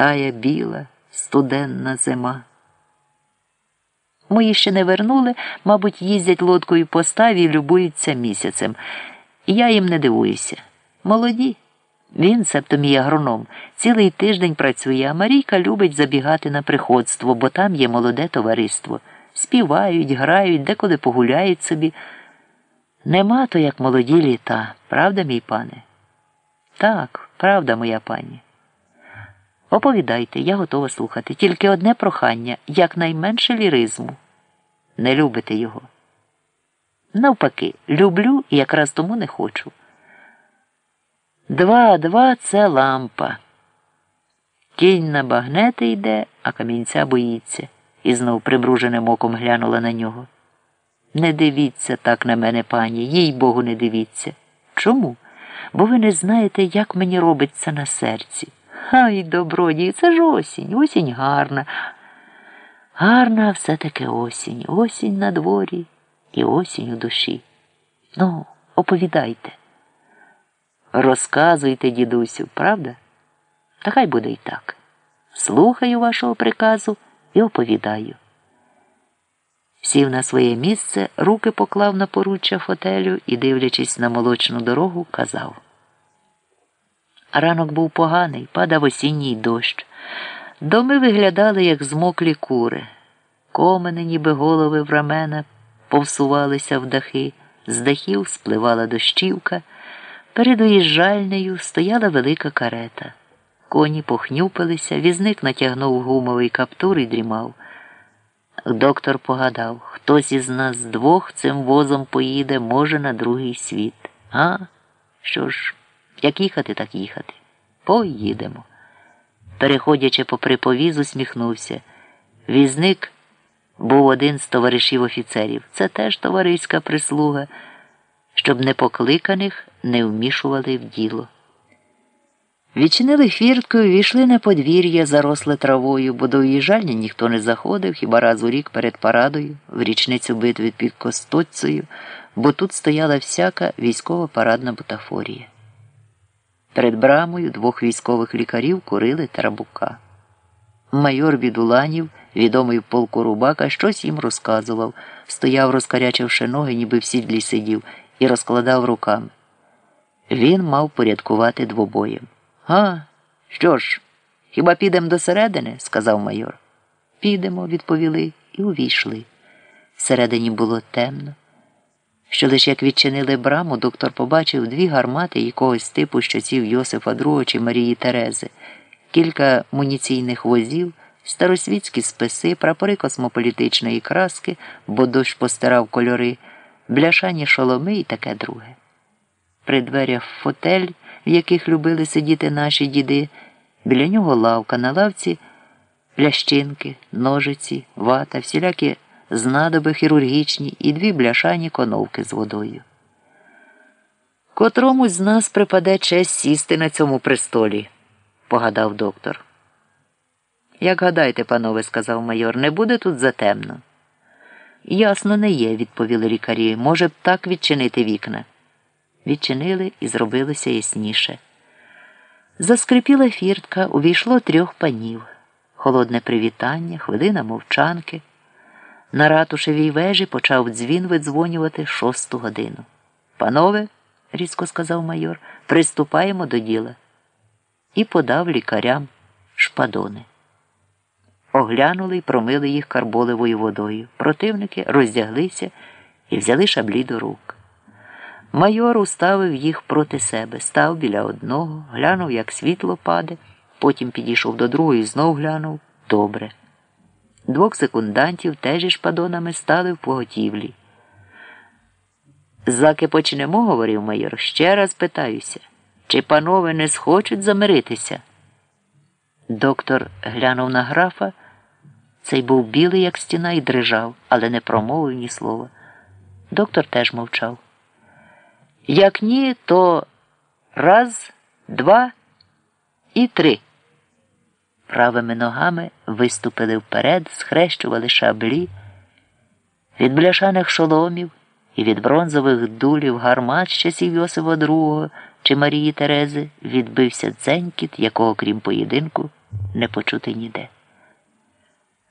Тая біла, студенна зима. Мої ще не вернули, мабуть, їздять лодкою по ставі і любуються місяцем. Я їм не дивуюся. Молоді. Він, себто мій агроном, цілий тиждень працює, а Марійка любить забігати на приходство, бо там є молоде товариство. Співають, грають, деколи погуляють собі. Нема то, як молоді літа, правда, мій пане? Так, правда, моя пані. Оповідайте, я готова слухати. Тільки одне прохання якнайменше ліризму. Не любите його. Навпаки, люблю і якраз тому не хочу. Два, два це лампа. Кінь на багнети йде, а камінця боїться, і знов прибруженим оком глянула на нього. Не дивіться так на мене, пані, їй богу, не дивіться. Чому? Бо ви не знаєте, як мені робиться на серці. Ай, добродій, це ж осінь, осінь гарна. Гарна все-таки осінь, осінь на дворі і осінь у душі. Ну, оповідайте. Розказуйте, дідусю, правда? Та хай буде і так. Слухаю вашого приказу і оповідаю. Сів на своє місце, руки поклав на поруччя фотелю і, дивлячись на молочну дорогу, казав. Ранок був поганий, падав осінній дощ. Доми виглядали, як змоклі кури. Комини, ніби голови в рамена, повсувалися в дахи, з дахів спливала дощівка. Перед уїжджальнею стояла велика карета. Коні похнюпилися, візник натягнув гумовий каптур і дрімав. Доктор погадав, хтось із нас двох цим возом поїде, може, на другий світ. А? Що ж, як їхати, так їхати. Поїдемо. Переходячи попри повіз, усміхнувся. Візник був один з товаришів офіцерів. Це теж товариська прислуга, щоб непокликаних не вмішували в діло. Відчинили фірткою, війшли на подвір'я, заросле травою, бо до уїжджання ніхто не заходив, хіба раз у рік перед парадою, в річницю битви під Костоцею, бо тут стояла всяка військова парадна бутафорія. Перед брамою двох військових лікарів курили тарабука. Майор Бідуланів, відомий в полку Рубака, щось їм розказував, стояв, розкарячивши ноги, ніби в сідлі сидів, і розкладав руками. Він мав порядкувати двобоєм. А, що ж, хіба підемо до середини? сказав майор. Підемо, відповіли, і увійшли. Всередині було темно. Що лише як відчинили браму, доктор побачив дві гармати якогось типу щоців Йосифа II чи Марії Терези, кілька муніційних возів, старосвітські списи, прапори космополітичної краски, бо дощ постирав кольори, бляшані шоломи і таке друге. При дверях фотель, в яких любили сидіти наші діди, біля нього лавка на лавці, лящинки, ножиці, вата, всілякі знадоби хірургічні і дві бляшані коновки з водою. Котромусь з нас припаде честь сісти на цьому престолі, погадав доктор. Як гадайте, панове, сказав майор, не буде тут затемно. Ясно, не є, відповіли лікарі. Може б так відчинити вікна. Відчинили і зробилося ясніше. Заскрипіла фіртка, увійшло трьох панів, холодне привітання, хвилина мовчанки. На ратушевій вежі почав дзвін видзвонювати шосту годину. Панове, різко сказав майор, приступаємо до діла. І подав лікарям шпадони. Оглянули й промили їх карболевою водою. Противники роздяглися і взяли шаблі до рук. Майор уставив їх проти себе, став біля одного, глянув, як світло паде, потім підійшов до другого і знов глянув добре. Двох секундантів теж із шпадонами стали в поготівлі. Заки почнемо, говорив майор, ще раз питаюся, чи панове не схочуть замиритися? Доктор глянув на графа. Цей був білий, як стіна, і дрижав, але не промовив ні слова. Доктор теж мовчав. Як ні, то раз, два і три. Правими ногами виступили вперед, схрещували шаблі, від бляшаних шоломів і від бронзових дулів гармат з часів Йосифа II чи Марії Терези відбився дзенькіт, якого, крім поєдинку, не почути ніде.